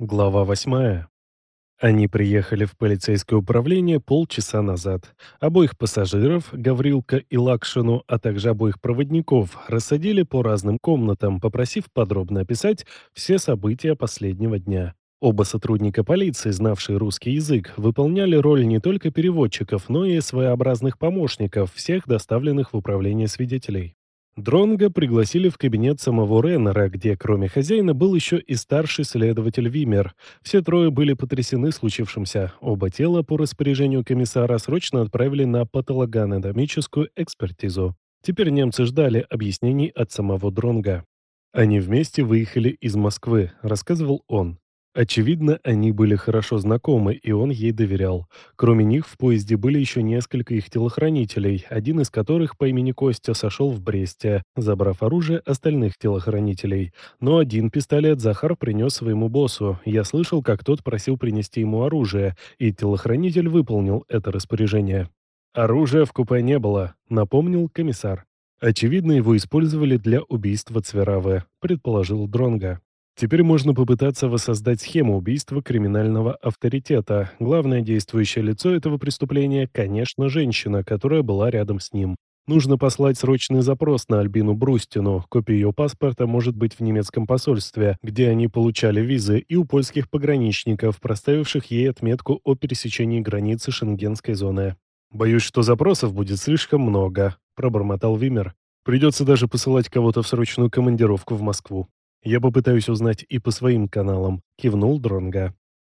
Глава восьмая. Они приехали в полицейское управление полчаса назад. Обоих пассажиров, Гаврилка и Лакшину, а также обоих проводников, рассадили по разным комнатам, попросив подробно описать все события последнего дня. Оба сотрудника полиции, знавшие русский язык, выполняли роль не только переводчиков, но и своеобразных помощников, всех доставленных в управление свидетелей. Дронга пригласили в кабинет самого Реннера, где, кроме хозяина, был еще и старший следователь Вимер. Все трое были потрясены случившимся. Оба тела по распоряжению комиссара срочно отправили на патологоанатомическую экспертизу. Теперь немцы ждали объяснений от самого Дронга. Они вместе выехали из Москвы, рассказывал он. Очевидно, они были хорошо знакомы, и он ей доверял. Кроме них в поезде были еще несколько их телохранителей, один из которых по имени Костя сошел в Бресте, забрав оружие остальных телохранителей. Но один пистолет Захар принес своему боссу. Я слышал, как тот просил принести ему оружие, и телохранитель выполнил это распоряжение. «Оружия в купе не было», — напомнил комиссар. «Очевидно, его использовали для убийства Цверавы», — предположил Дронга. Теперь можно попытаться воссоздать схему убийства криминального авторитета. Главное действующее лицо этого преступления, конечно, женщина, которая была рядом с ним. Нужно послать срочный запрос на Альбину Брустину. Копия ее паспорта может быть в немецком посольстве, где они получали визы, и у польских пограничников, проставивших ей отметку о пересечении границы шенгенской зоны. «Боюсь, что запросов будет слишком много», – пробормотал Вимер. «Придется даже посылать кого-то в срочную командировку в Москву». «Я попытаюсь узнать и по своим каналам», — кивнул Дронга.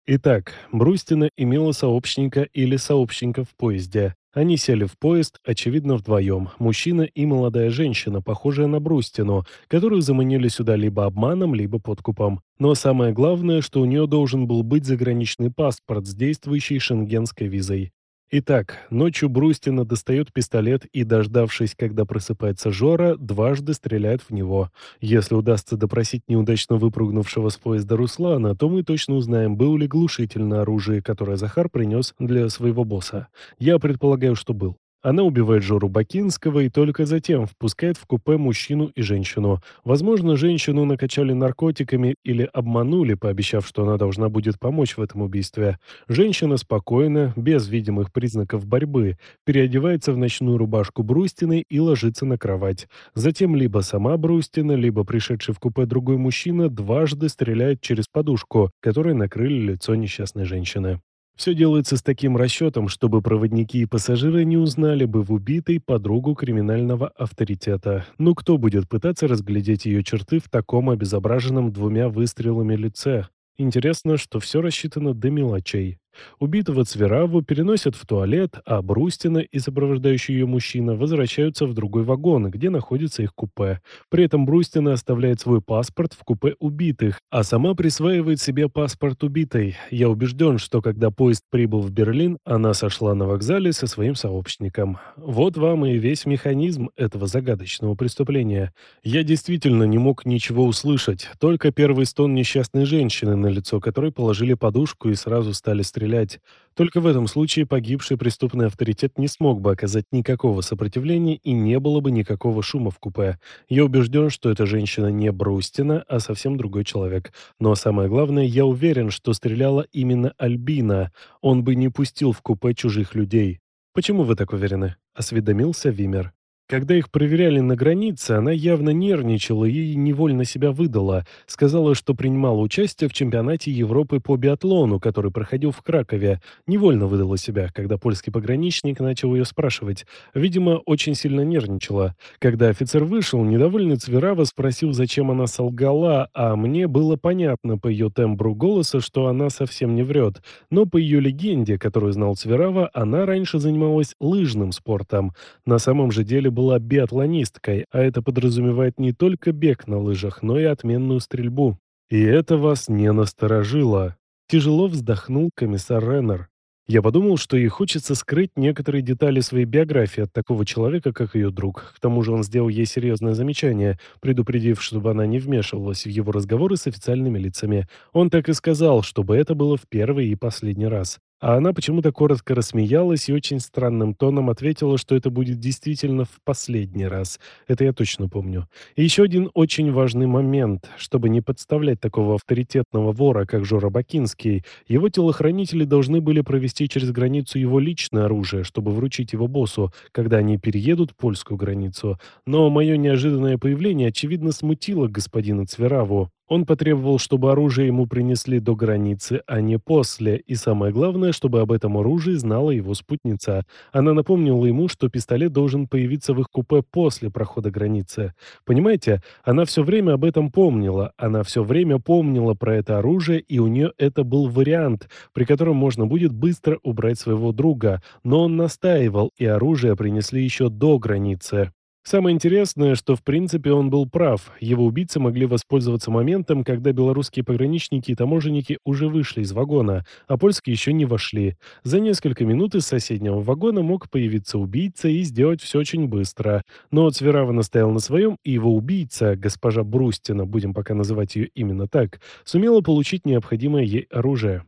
Итак, Брустина имела сообщника или сообщника в поезде. Они сели в поезд, очевидно, вдвоем. Мужчина и молодая женщина, похожая на Брустину, которую заманили сюда либо обманом, либо подкупом. Но самое главное, что у нее должен был быть заграничный паспорт с действующей шенгенской визой. Итак, ночью Брустина достает пистолет и, дождавшись, когда просыпается Жора, дважды стреляет в него. Если удастся допросить неудачно выпрыгнувшего с поезда Руслана, то мы точно узнаем, был ли глушительное оружие, которое Захар принес для своего босса. Я предполагаю, что был. Она убивает Жору Бакинского и только затем впускает в купе мужчину и женщину. Возможно, женщину накачали наркотиками или обманули, пообещав, что она должна будет помочь в этом убийстве. Женщина спокойно, без видимых признаков борьбы, переодевается в ночную рубашку Брустиной и ложится на кровать. Затем либо сама Брустина, либо пришедший в купе другой мужчина дважды стреляет через подушку, которой накрыли лицо несчастной женщины. Все делается с таким расчетом, чтобы проводники и пассажиры не узнали бы в убитой подругу криминального авторитета. Ну кто будет пытаться разглядеть ее черты в таком обезображенном двумя выстрелами лице? Интересно, что все рассчитано до мелочей. Убитого Цвераву переносят в туалет, а Брустина и сопровождающий ее мужчина возвращаются в другой вагон, где находится их купе. При этом Брустина оставляет свой паспорт в купе убитых, а сама присваивает себе паспорт убитой. Я убежден, что когда поезд прибыл в Берлин, она сошла на вокзале со своим сообщником. Вот вам и весь механизм этого загадочного преступления. Я действительно не мог ничего услышать, только первый стон несчастной женщины, на лицо которой положили подушку и сразу стали стрелять стрелять. Только в этом случае погибший преступный авторитет не смог бы оказать никакого сопротивления и не было бы никакого шума в купе. Я убежден, что эта женщина не Брустина, а совсем другой человек. Но самое главное, я уверен, что стреляла именно Альбина. Он бы не пустил в купе чужих людей. «Почему вы так уверены?» — осведомился Вимер. Когда их проверяли на границе, она явно нервничала и невольно себя выдала. Сказала, что принимала участие в чемпионате Европы по биатлону, который проходил в Кракове. Невольно выдала себя, когда польский пограничник начал ее спрашивать. Видимо, очень сильно нервничала. Когда офицер вышел, недовольный Цверава спросил, зачем она солгала, а мне было понятно по ее тембру голоса, что она совсем не врет. Но по ее легенде, которую знал Цверава, она раньше занималась лыжным спортом. На самом же деле была биатлонисткой, а это подразумевает не только бег на лыжах, но и отменную стрельбу. И это вас не насторожило. Тяжело вздохнул комиссар Реннер. Я подумал, что ей хочется скрыть некоторые детали своей биографии от такого человека, как ее друг. К тому же он сделал ей серьезное замечание, предупредив, чтобы она не вмешивалась в его разговоры с официальными лицами. Он так и сказал, чтобы это было в первый и последний раз. А она почему-то коротко рассмеялась и очень странным тоном ответила, что это будет действительно в последний раз. Это я точно помню. И еще один очень важный момент. Чтобы не подставлять такого авторитетного вора, как Жора Бакинский, его телохранители должны были провести через границу его личное оружие, чтобы вручить его боссу, когда они переедут польскую границу. Но мое неожиданное появление, очевидно, смутило господина Цвераву. Он потребовал, чтобы оружие ему принесли до границы, а не после, и самое главное, чтобы об этом оружии знала его спутница. Она напомнила ему, что пистолет должен появиться в их купе после прохода границы. Понимаете, она все время об этом помнила, она все время помнила про это оружие, и у нее это был вариант, при котором можно будет быстро убрать своего друга, но он настаивал, и оружие принесли еще до границы. Самое интересное, что в принципе он был прав. Его убийцы могли воспользоваться моментом, когда белорусские пограничники и таможенники уже вышли из вагона, а польские еще не вошли. За несколько минут из соседнего вагона мог появиться убийца и сделать все очень быстро. Но Цверава настоял на своем, и его убийца, госпожа Брустина, будем пока называть ее именно так, сумела получить необходимое ей оружие.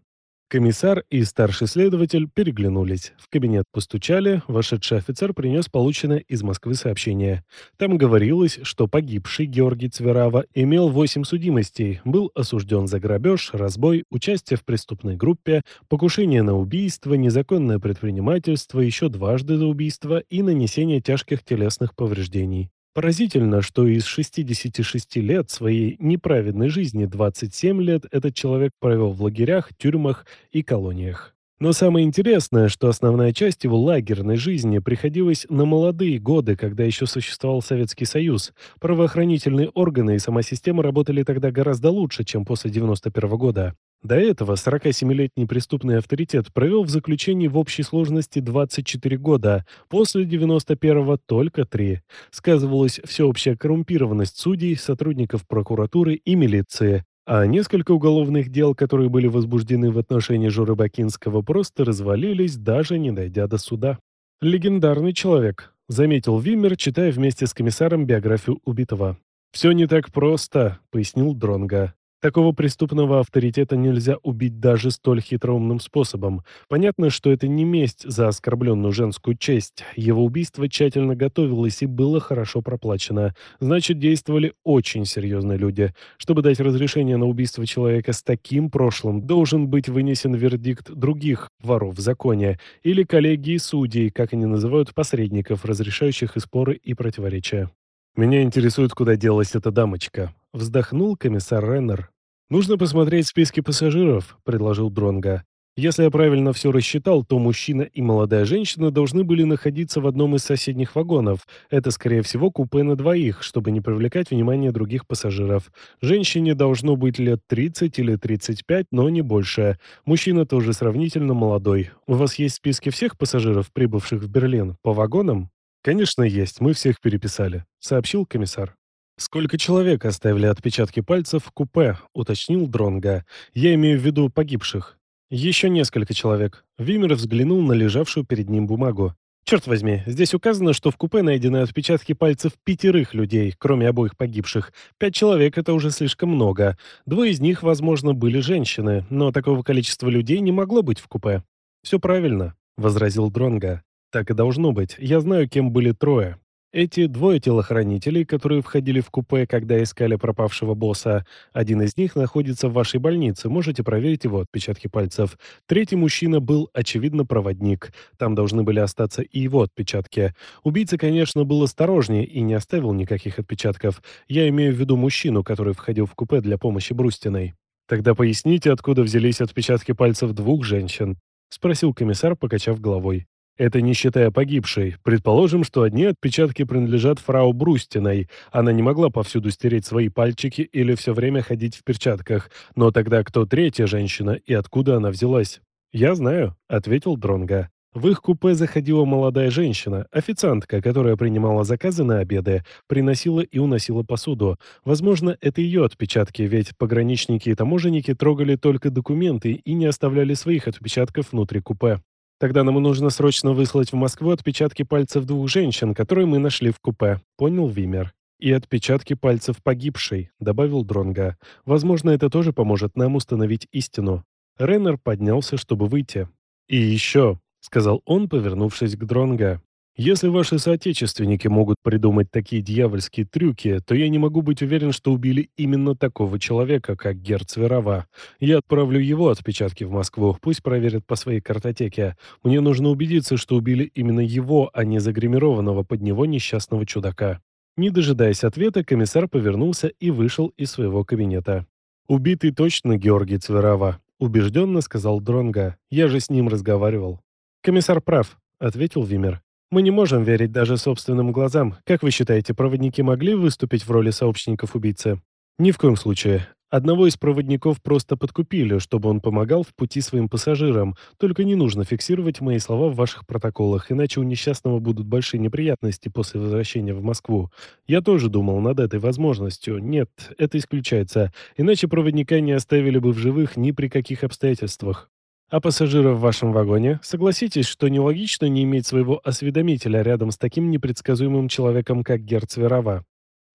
Комиссар и старший следователь переглянулись. В кабинет постучали, вошедший офицер принес полученное из Москвы сообщение. Там говорилось, что погибший Георгий Цверава имел восемь судимостей, был осужден за грабеж, разбой, участие в преступной группе, покушение на убийство, незаконное предпринимательство, еще дважды за убийство и нанесение тяжких телесных повреждений. Поразительно, что из 66 лет своей неправедной жизни 27 лет этот человек провел в лагерях, тюрьмах и колониях. Но самое интересное, что основная часть его лагерной жизни приходилась на молодые годы, когда еще существовал Советский Союз. Правоохранительные органы и сама система работали тогда гораздо лучше, чем после 91 года. До этого 47-летний преступный авторитет провел в заключении в общей сложности 24 года, после 91-го только 3. Сказывалась всеобщая коррумпированность судей, сотрудников прокуратуры и милиции. А несколько уголовных дел, которые были возбуждены в отношении Жоры Бакинского, просто развалились, даже не дойдя до суда. «Легендарный человек», — заметил Виммер, читая вместе с комиссаром биографию убитого. «Все не так просто», — пояснил Дронга. Такого преступного авторитета нельзя убить даже столь хитроумным способом. Понятно, что это не месть за оскорбленную женскую честь. Его убийство тщательно готовилось и было хорошо проплачено. Значит, действовали очень серьезные люди. Чтобы дать разрешение на убийство человека с таким прошлым, должен быть вынесен вердикт других воров в законе или коллегии судей, как они называют посредников, разрешающих и споры, и противоречия. «Меня интересует, куда делась эта дамочка», — вздохнул комиссар Реннер. «Нужно посмотреть списки пассажиров», — предложил Дронга. «Если я правильно все рассчитал, то мужчина и молодая женщина должны были находиться в одном из соседних вагонов. Это, скорее всего, купе на двоих, чтобы не привлекать внимание других пассажиров. Женщине должно быть лет 30 или 35, но не больше. Мужчина тоже сравнительно молодой. У вас есть списки всех пассажиров, прибывших в Берлин, по вагонам?» «Конечно есть, мы всех переписали», — сообщил комиссар. «Сколько человек оставили отпечатки пальцев в купе?» — уточнил Дронга. «Я имею в виду погибших». «Еще несколько человек». Вимер взглянул на лежавшую перед ним бумагу. «Черт возьми, здесь указано, что в купе найдены отпечатки пальцев пятерых людей, кроме обоих погибших. Пять человек — это уже слишком много. Двое из них, возможно, были женщины, но такого количества людей не могло быть в купе». «Все правильно», — возразил Дронга. Так и должно быть. Я знаю, кем были трое. Эти двое телохранителей, которые входили в купе, когда искали пропавшего босса, один из них находится в вашей больнице, можете проверить его отпечатки пальцев. Третий мужчина был, очевидно, проводник. Там должны были остаться и его отпечатки. Убийца, конечно, был осторожнее и не оставил никаких отпечатков. Я имею в виду мужчину, который входил в купе для помощи Брустиной. Тогда поясните, откуда взялись отпечатки пальцев двух женщин? Спросил комиссар, покачав головой. Это не считая погибшей. Предположим, что одни отпечатки принадлежат фрау Брустиной. Она не могла повсюду стереть свои пальчики или все время ходить в перчатках. Но тогда кто третья женщина и откуда она взялась? «Я знаю», — ответил Дронга. В их купе заходила молодая женщина, официантка, которая принимала заказы на обеды, приносила и уносила посуду. Возможно, это ее отпечатки, ведь пограничники и таможенники трогали только документы и не оставляли своих отпечатков внутри купе. Тогда нам нужно срочно выслать в Москву отпечатки пальцев двух женщин, которые мы нашли в купе», — понял Вимер. «И отпечатки пальцев погибшей», — добавил Дронга. «Возможно, это тоже поможет нам установить истину». Реннер поднялся, чтобы выйти. «И еще», — сказал он, повернувшись к Дронга, «если ваши соотечественники могут придумать такие дьявольские трюки, то я не могу быть уверен, что убили именно такого человека, как Герц Верова. Я отправлю его отпечатки в Москву, пусть проверят по своей картотеке. Мне нужно убедиться, что убили именно его, а не загримированного под него несчастного чудака». Не дожидаясь ответа, комиссар повернулся и вышел из своего кабинета. «Убитый точно Георгий Цверова», — убежденно сказал Дронга. «Я же с ним разговаривал». «Комиссар прав», — ответил Вимер. «Мы не можем верить даже собственным глазам. Как вы считаете, проводники могли выступить в роли сообщников убийцы?» «Ни в коем случае. Одного из проводников просто подкупили, чтобы он помогал в пути своим пассажирам. Только не нужно фиксировать мои слова в ваших протоколах, иначе у несчастного будут большие неприятности после возвращения в Москву. Я тоже думал над этой возможностью. Нет, это исключается. Иначе проводника не оставили бы в живых ни при каких обстоятельствах. А пассажиры в вашем вагоне? Согласитесь, что нелогично не иметь своего осведомителя рядом с таким непредсказуемым человеком, как Герц Верова.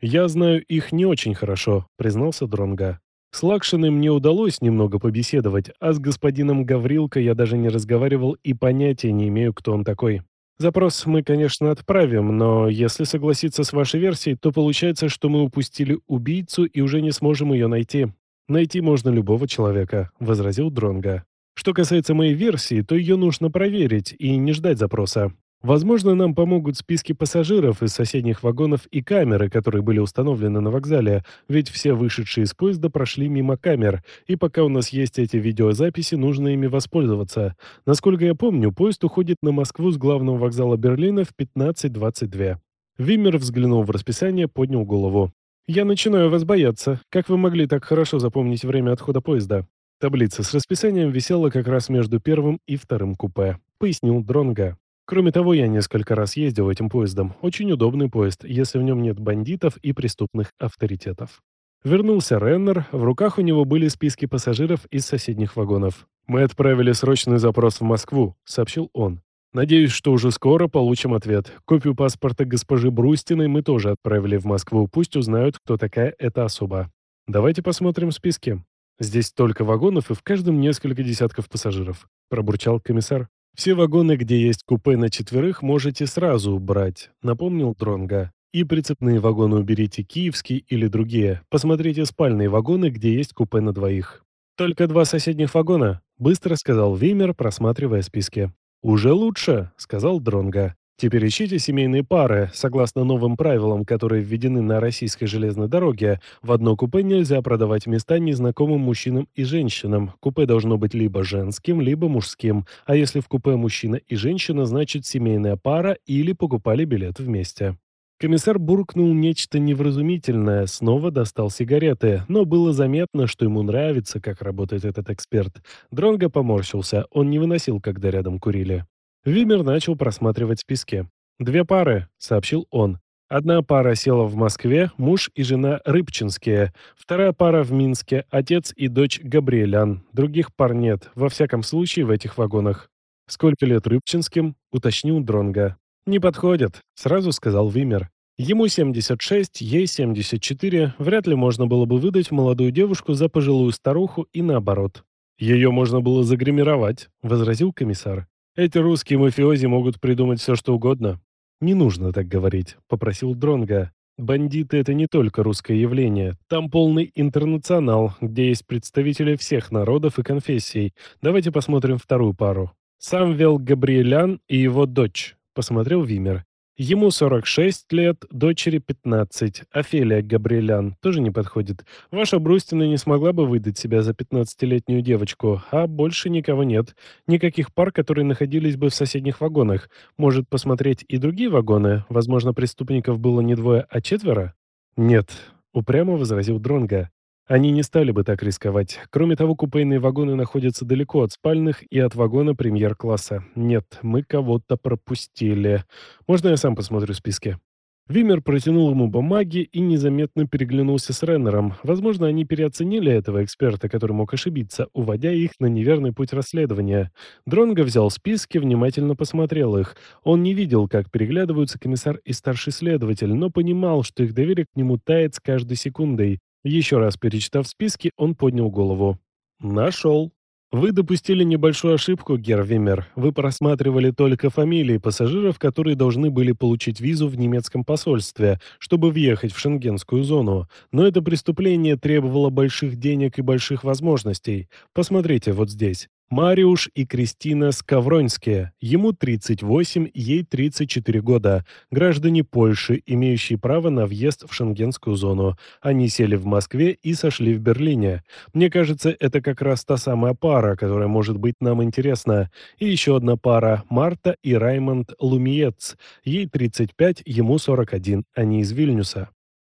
«Я знаю их не очень хорошо», — признался Дронга. «С Лакшиной мне удалось немного побеседовать, а с господином Гаврилко я даже не разговаривал и понятия не имею, кто он такой. Запрос мы, конечно, отправим, но если согласиться с вашей версией, то получается, что мы упустили убийцу и уже не сможем ее найти. Найти можно любого человека», — возразил Дронга. «Что касается моей версии, то ее нужно проверить и не ждать запроса. Возможно, нам помогут списки пассажиров из соседних вагонов и камеры, которые были установлены на вокзале, ведь все вышедшие из поезда прошли мимо камер, и пока у нас есть эти видеозаписи, нужно ими воспользоваться. Насколько я помню, поезд уходит на Москву с главного вокзала Берлина в 15.22. Виммер взглянул в расписание, поднял голову. «Я начинаю вас бояться. Как вы могли так хорошо запомнить время отхода поезда?» Таблица с расписанием висела как раз между первым и вторым купе, пояснил Дронга. Кроме того, я несколько раз ездил этим поездом. Очень удобный поезд, если в нем нет бандитов и преступных авторитетов. Вернулся Реннер, в руках у него были списки пассажиров из соседних вагонов. «Мы отправили срочный запрос в Москву», — сообщил он. «Надеюсь, что уже скоро получим ответ. Копию паспорта госпожи Брустиной мы тоже отправили в Москву. Пусть узнают, кто такая эта особа. Давайте посмотрим списки. Здесь столько вагонов и в каждом несколько десятков пассажиров», — пробурчал комиссар. «Все вагоны, где есть купе на четверых, можете сразу убрать», — напомнил Дронга. «И прицепные вагоны уберите киевские или другие. Посмотрите спальные вагоны, где есть купе на двоих». «Только два соседних вагона», — быстро сказал Веймер, просматривая списки. «Уже лучше», — сказал Дронга. Теперь ищите семейные пары. Согласно новым правилам, которые введены на российской железной дороге, в одно купе нельзя продавать места незнакомым мужчинам и женщинам. Купе должно быть либо женским, либо мужским. А если в купе мужчина и женщина, значит семейная пара или покупали билет вместе. Комиссар буркнул нечто невразумительное, снова достал сигареты, но было заметно, что ему нравится, как работает этот эксперт. Дронго поморщился, он не выносил, когда рядом курили. Вимер начал просматривать списки. «Две пары», — сообщил он. «Одна пара села в Москве, муж и жена Рыбчинские. Вторая пара в Минске, отец и дочь Габриэлян. Других пар нет, во всяком случае в этих вагонах». «Сколько лет Рыбчинским?» — уточнил Дронга. «Не подходит», — сразу сказал Вимер. Ему 76, ей 74, вряд ли можно было бы выдать молодую девушку за пожилую старуху и наоборот. «Ее можно было загримировать», — возразил комиссар. Эти русские мафиози могут придумать все, что угодно. Не нужно так говорить, попросил Дронга. Бандиты это не только русское явление. Там полный интернационал, где есть представители всех народов и конфессий. Давайте посмотрим вторую пару. Самвел Габриэлян и его дочь, посмотрел Вимер. Ему 46 лет, дочери 15. Офелия Габриэлян тоже не подходит. Ваша Брустина не смогла бы выдать себя за 15-летнюю девочку, а больше никого нет. Никаких пар, которые находились бы в соседних вагонах. Может, посмотреть и другие вагоны? Возможно, преступников было не двое, а четверо? Нет, упрямо возразил Дронга. Они не стали бы так рисковать. Кроме того, купейные вагоны находятся далеко от спальных и от вагона премьер-класса. Нет, мы кого-то пропустили. Можно я сам посмотрю списки? Вимер протянул ему бумаги и незаметно переглянулся с Реннером. Возможно, они переоценили этого эксперта, который мог ошибиться, уводя их на неверный путь расследования. Дронго взял списки, внимательно посмотрел их. Он не видел, как переглядываются комиссар и старший следователь, но понимал, что их доверие к нему тает с каждой секундой. Еще раз перечитав списки, он поднял голову. «Нашел». Вы допустили небольшую ошибку, Герр Виммер. Вы просматривали только фамилии пассажиров, которые должны были получить визу в немецком посольстве, чтобы въехать в шенгенскую зону. Но это преступление требовало больших денег и больших возможностей. Посмотрите вот здесь. Мариуш и Кристина Скавронские. Ему 38, ей 34 года. Граждане Польши, имеющие право на въезд в шенгенскую зону. Они сели в Москве и сошли в Берлине. Мне кажется, это как раз та самая пара, которая может быть нам интересна. И еще одна пара – Марта и Раймонд Лумиец. Ей 35, ему 41. Они из Вильнюса.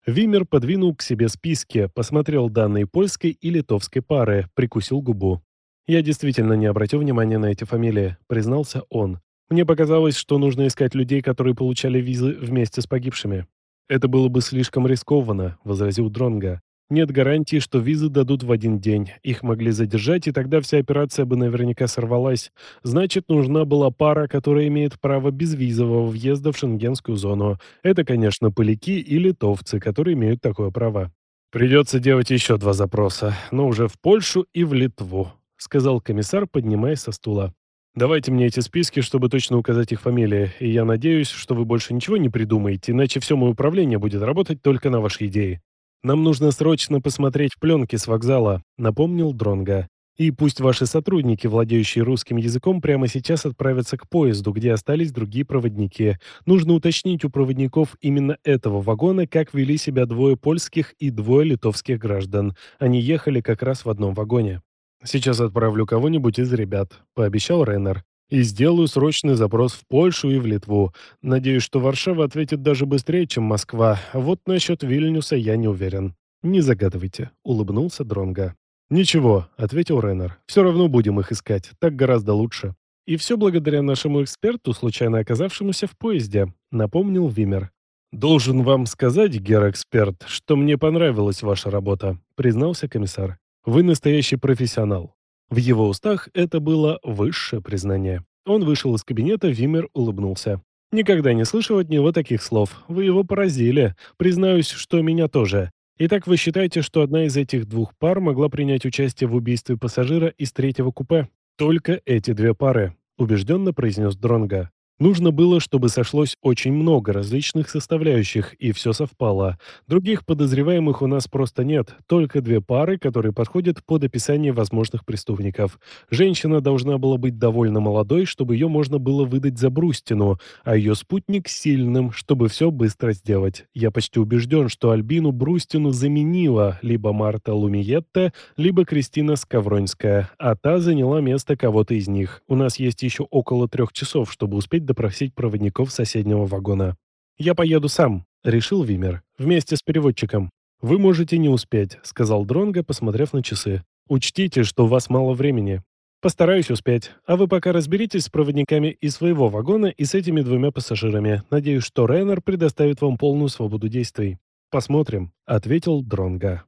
Вимер подвинул к себе списки, посмотрел данные польской и литовской пары, прикусил губу. «Я действительно не обратил внимания на эти фамилии», — признался он. «Мне показалось, что нужно искать людей, которые получали визы вместе с погибшими». «Это было бы слишком рискованно», — возразил Дронга. «Нет гарантии, что визы дадут в один день. Их могли задержать, и тогда вся операция бы наверняка сорвалась. Значит, нужна была пара, которая имеет право безвизового въезда в шенгенскую зону. Это, конечно, поляки и литовцы, которые имеют такое право». «Придется делать еще два запроса, но уже в Польшу и в Литву», — сказал комиссар, поднимаясь со стула. «Давайте мне эти списки, чтобы точно указать их фамилии, и я надеюсь, что вы больше ничего не придумаете, иначе все мое управление будет работать только на ваши идеи. Нам нужно срочно посмотреть пленки с вокзала», — напомнил Дронга. «И пусть ваши сотрудники, владеющие русским языком, прямо сейчас отправятся к поезду, где остались другие проводники. Нужно уточнить у проводников именно этого вагона, как вели себя двое польских и двое литовских граждан. Они ехали как раз в одном вагоне». «Сейчас отправлю кого-нибудь из ребят», — пообещал Реннер. «И сделаю срочный запрос в Польшу и в Литву. Надеюсь, что Варшава ответит даже быстрее, чем Москва. Вот насчет Вильнюса я не уверен». «Не загадывайте», — улыбнулся Дронга. «Ничего», — ответил Реннер. «Все равно будем их искать. Так гораздо лучше». «И все благодаря нашему эксперту, случайно оказавшемуся в поезде», — напомнил Вимер. «Должен вам сказать, гер-эксперт, что мне понравилась ваша работа», — признался комиссар. Вы настоящий профессионал. В его устах это было высшее признание. Он вышел из кабинета, Вимер улыбнулся. Никогда не слышал от него таких слов. Вы его поразили. Признаюсь, что меня тоже. Итак, вы считаете, что одна из этих двух пар могла принять участие в убийстве пассажира из третьего купе? Только эти две пары, убежденно произнес Дронга. Нужно было, чтобы сошлось очень много различных составляющих, и все совпало. Других подозреваемых у нас просто нет, только две пары, которые подходят под описание возможных преступников. Женщина должна была быть довольно молодой, чтобы ее можно было выдать за Брустину, а ее спутник сильным, чтобы все быстро сделать. Я почти убежден, что Альбину Брустину заменила либо Марта Лумиетта, либо Кристина Скавронская, а та заняла место кого-то из них. У нас есть еще около трех часов, чтобы успеть успеть допросить проводников соседнего вагона. «Я поеду сам», — решил Вимер, — «вместе с переводчиком». «Вы можете не успеть», — сказал Дронго, посмотрев на часы. «Учтите, что у вас мало времени. Постараюсь успеть. А вы пока разберитесь с проводниками из своего вагона и с этими двумя пассажирами. Надеюсь, что Рейнер предоставит вам полную свободу действий. Посмотрим», — ответил Дронга.